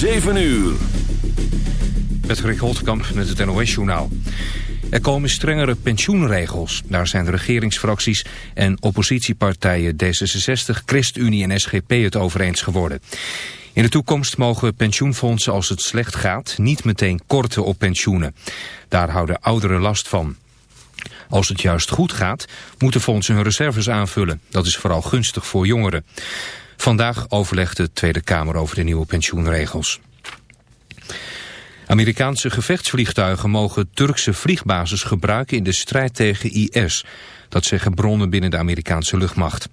7 uur. Patrick Holtkamp met het NOS-journaal. Er komen strengere pensioenregels. Daar zijn de regeringsfracties en oppositiepartijen D66, ChristenUnie en SGP het over eens geworden. In de toekomst mogen pensioenfondsen als het slecht gaat niet meteen korten op pensioenen. Daar houden ouderen last van. Als het juist goed gaat, moeten fondsen hun reserves aanvullen. Dat is vooral gunstig voor jongeren. Vandaag overlegt de Tweede Kamer over de nieuwe pensioenregels. Amerikaanse gevechtsvliegtuigen mogen Turkse vliegbasis gebruiken in de strijd tegen IS. Dat zeggen bronnen binnen de Amerikaanse luchtmacht.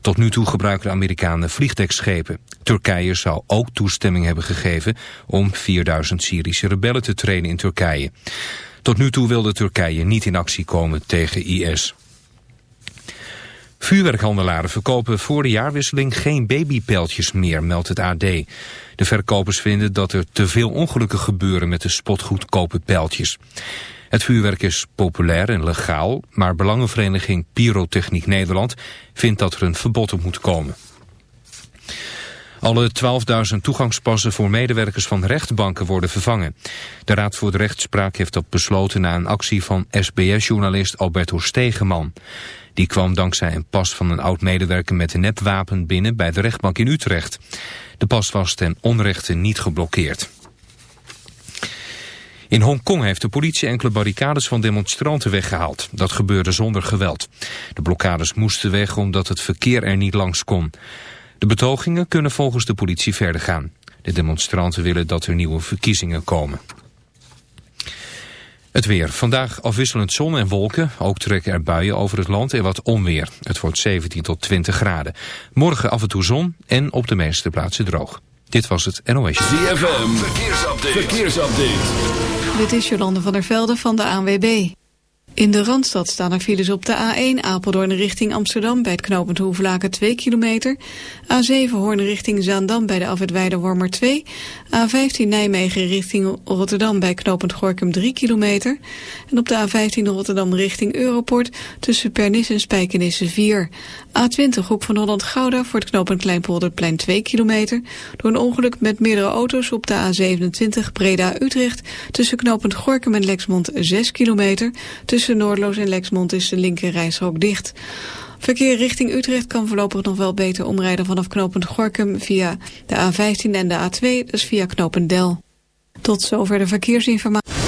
Tot nu toe gebruiken Amerikanen vliegdekschepen. Turkije zou ook toestemming hebben gegeven om 4000 Syrische rebellen te trainen in Turkije. Tot nu toe wilde Turkije niet in actie komen tegen IS. Vuurwerkhandelaren verkopen voor de jaarwisseling geen babypijltjes meer, meldt het AD. De verkopers vinden dat er te veel ongelukken gebeuren met de spotgoedkope pijltjes. Het vuurwerk is populair en legaal, maar belangenvereniging Pyrotechniek Nederland vindt dat er een verbod op moet komen. Alle 12.000 toegangspassen voor medewerkers van rechtbanken worden vervangen. De Raad voor de Rechtspraak heeft dat besloten na een actie van SBS-journalist Alberto Stegeman. Die kwam dankzij een pas van een oud-medewerker met een nepwapen binnen bij de rechtbank in Utrecht. De pas was ten onrechte niet geblokkeerd. In Hongkong heeft de politie enkele barricades van demonstranten weggehaald. Dat gebeurde zonder geweld. De blokkades moesten weg omdat het verkeer er niet langs kon. De betogingen kunnen volgens de politie verder gaan. De demonstranten willen dat er nieuwe verkiezingen komen. Het weer. Vandaag afwisselend zon en wolken. Ook trekken er buien over het land en wat onweer. Het wordt 17 tot 20 graden. Morgen af en toe zon en op de meeste plaatsen droog. Dit was het NOS. ZFM. Verkeersupdate. Verkeersupdate. Dit is Jolande van der Velde van de ANWB. In de Randstad staan er files op de A1 Apeldoorn richting Amsterdam... bij het knooppunt Hoevelaken 2 kilometer. A7 Hoorn richting Zaandam bij de afwit Wormer 2. A15 Nijmegen richting Rotterdam bij knooppunt Gorkum 3 kilometer. En op de A15 Rotterdam richting Europort tussen Pernis en Spijkenisse 4. A20 Hoek van Holland-Gouda voor het knooppunt Kleinpolderplein 2 kilometer. Door een ongeluk met meerdere auto's op de A27 Breda-Utrecht... tussen knooppunt Gorkum en Lexmond 6 kilometer. Tussen Noordloos en Lexmond is de linker dicht. Verkeer richting Utrecht kan voorlopig nog wel beter omrijden vanaf knooppunt Gorkum via de A15 en de A2, dus via knooppunt Del. Tot zover de verkeersinformatie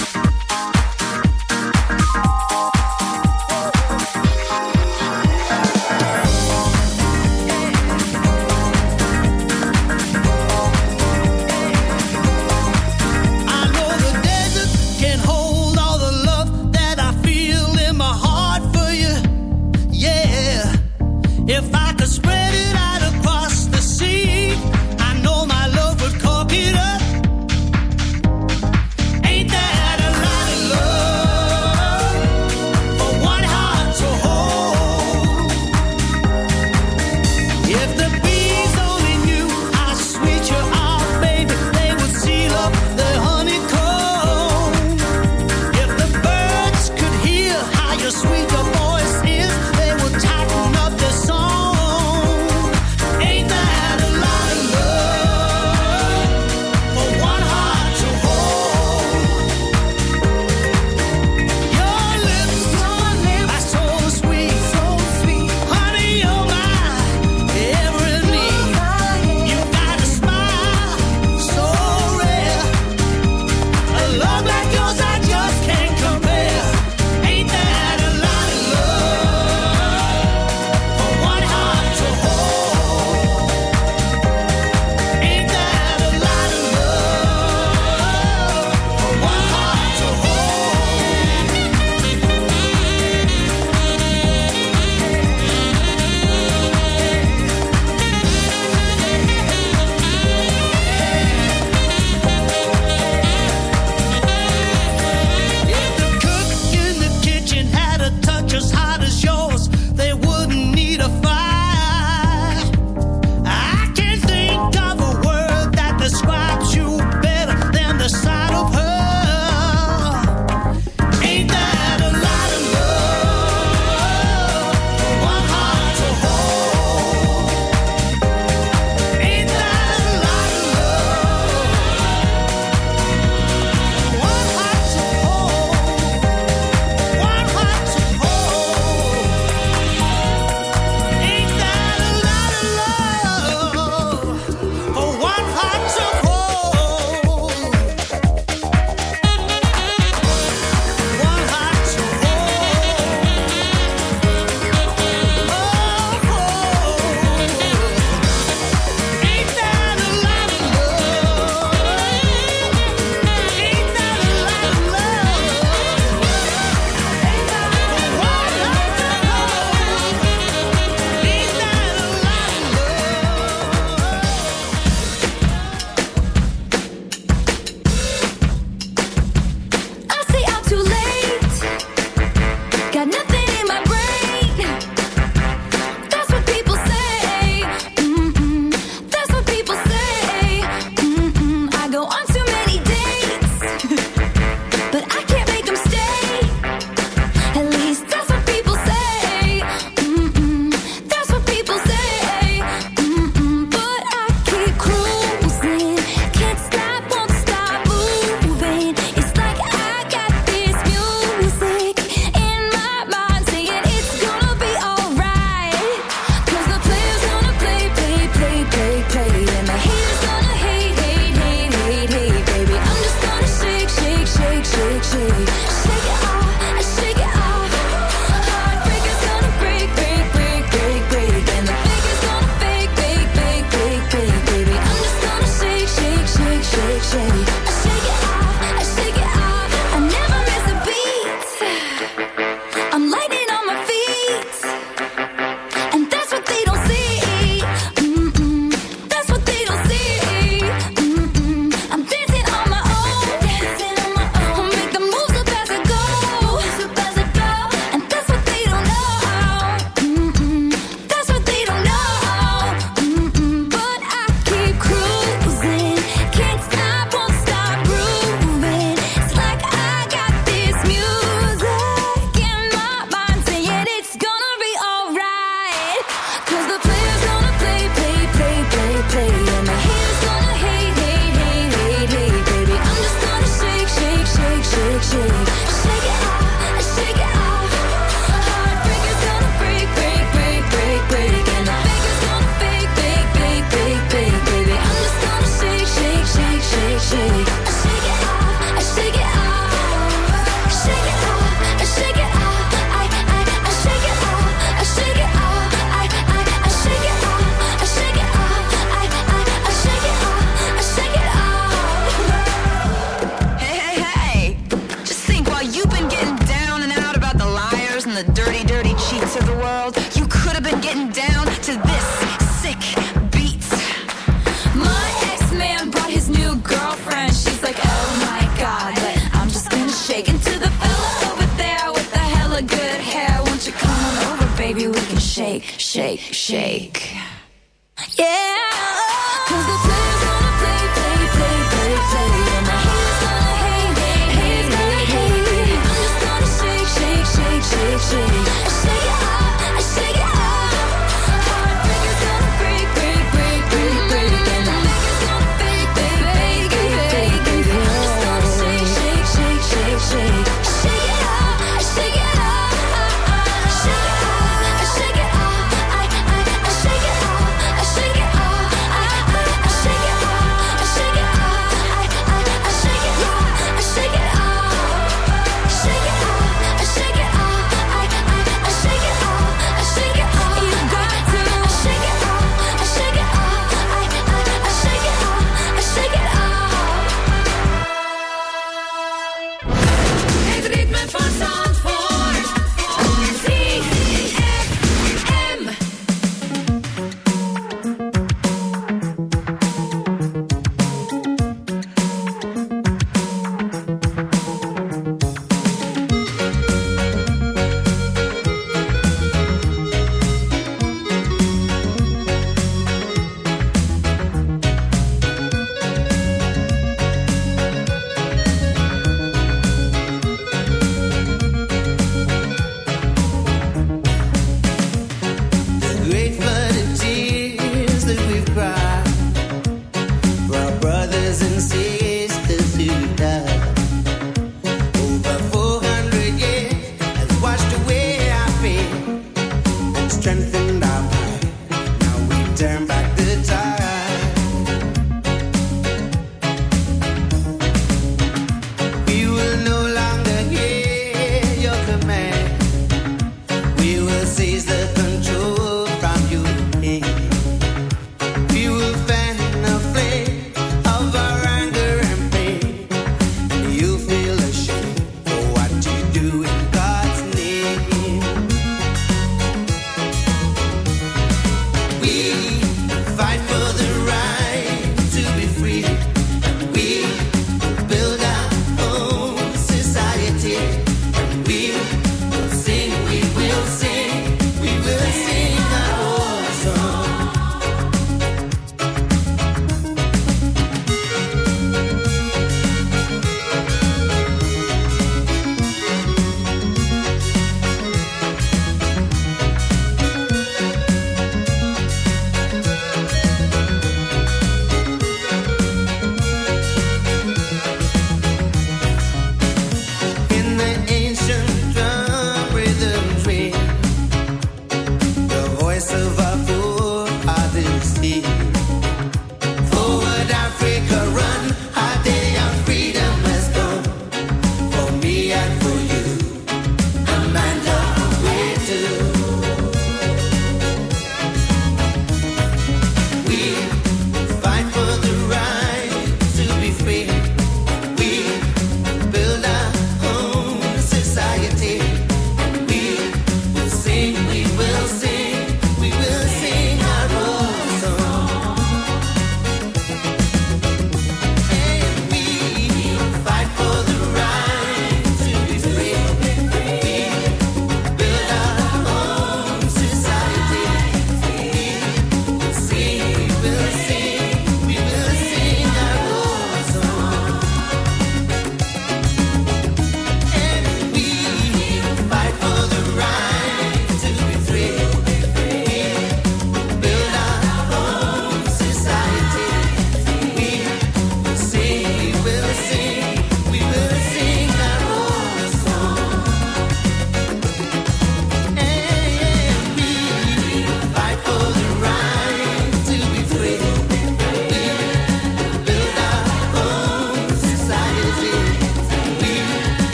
shake.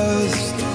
dust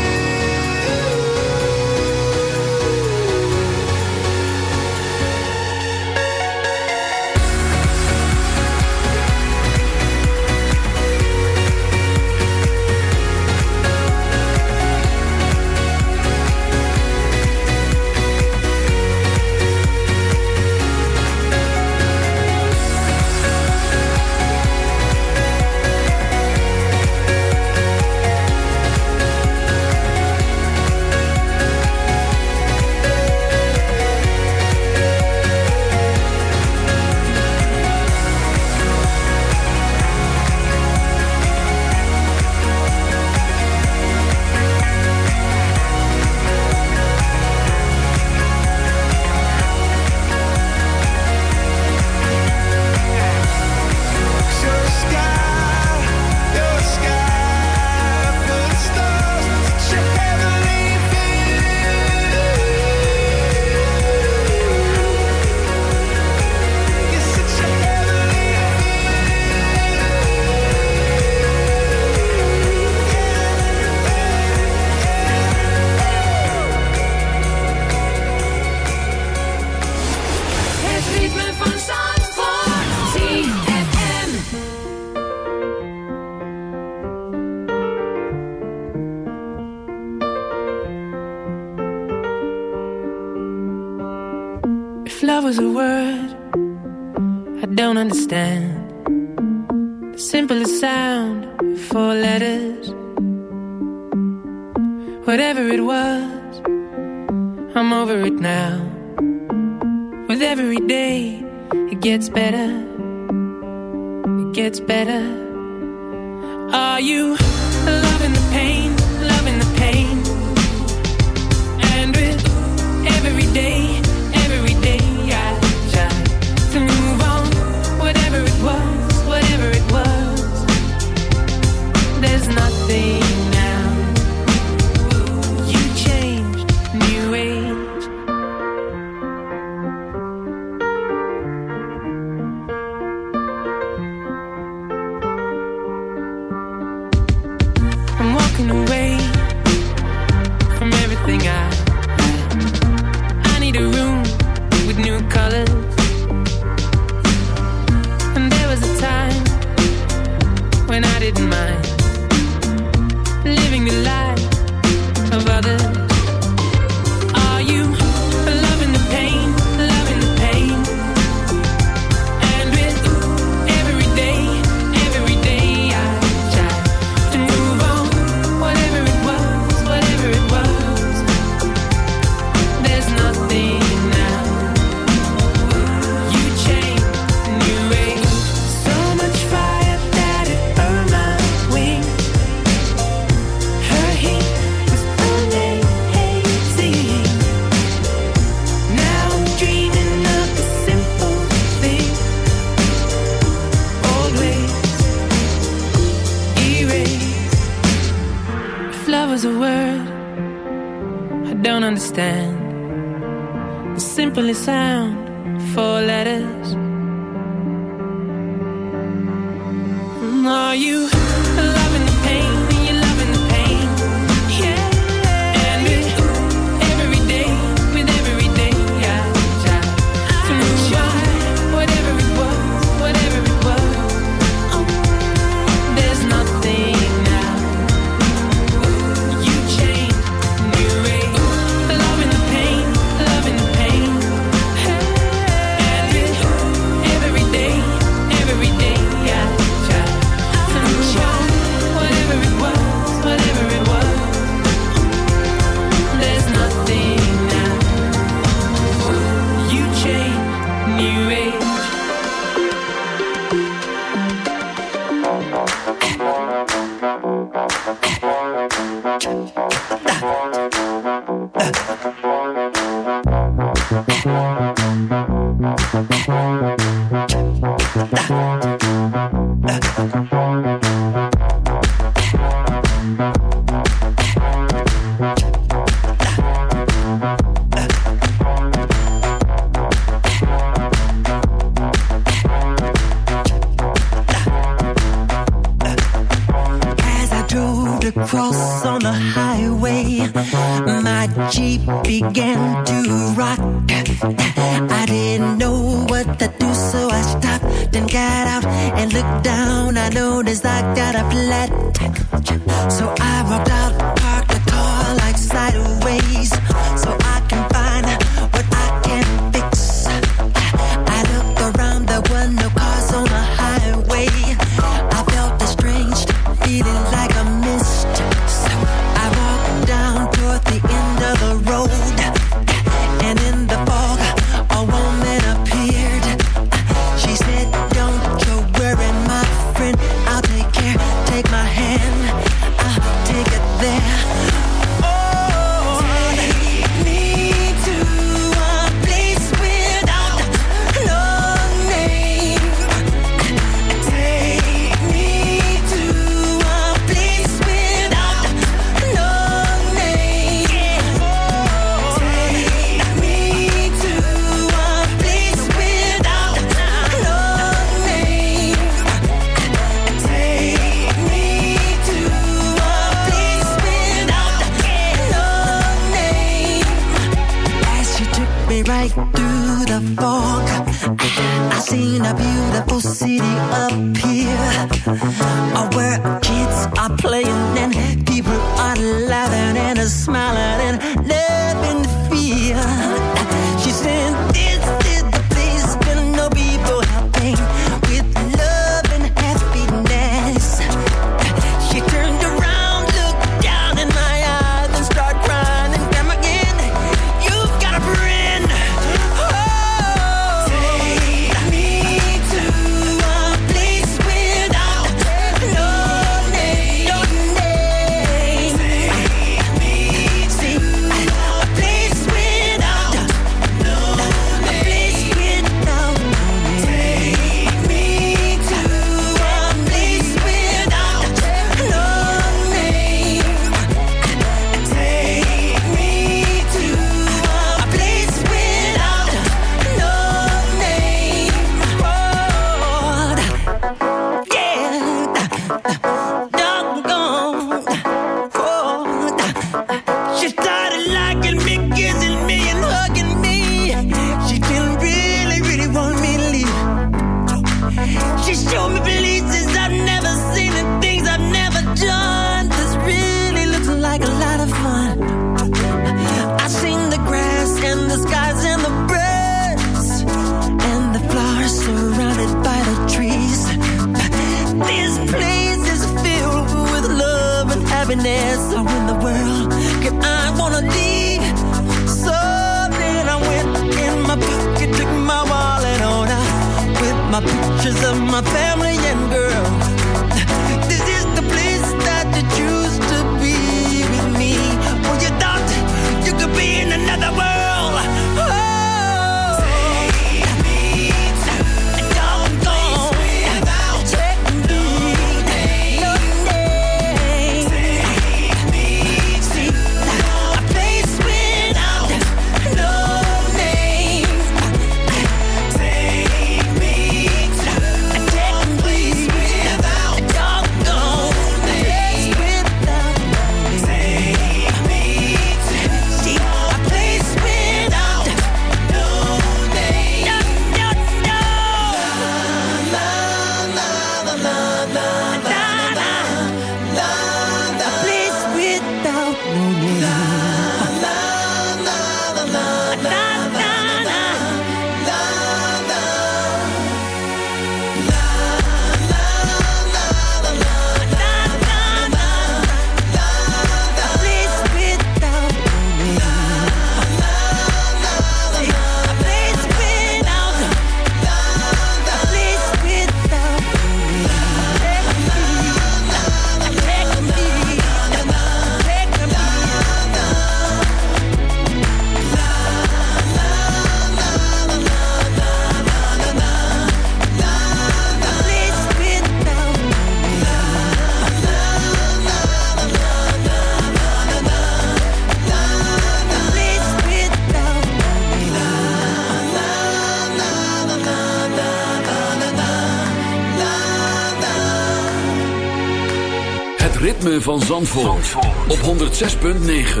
van Zandvoort, op 106.9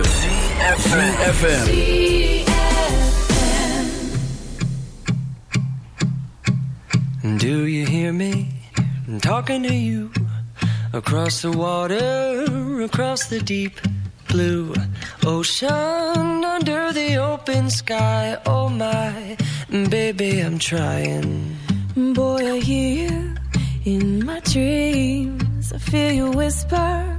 CFFM Do you hear me talking to you? Across the water, across the deep blue ocean Under the open sky, oh my Baby, I'm trying. Boy, I hear you in my dreams. I feel you whisper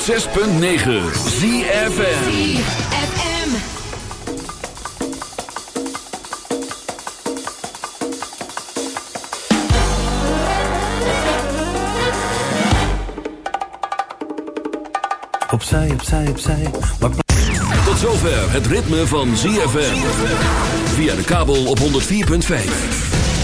106.9 ZFN Opzij, opzij, opzij. Tot zover het ritme van ZFM. Via de kabel op 104.5.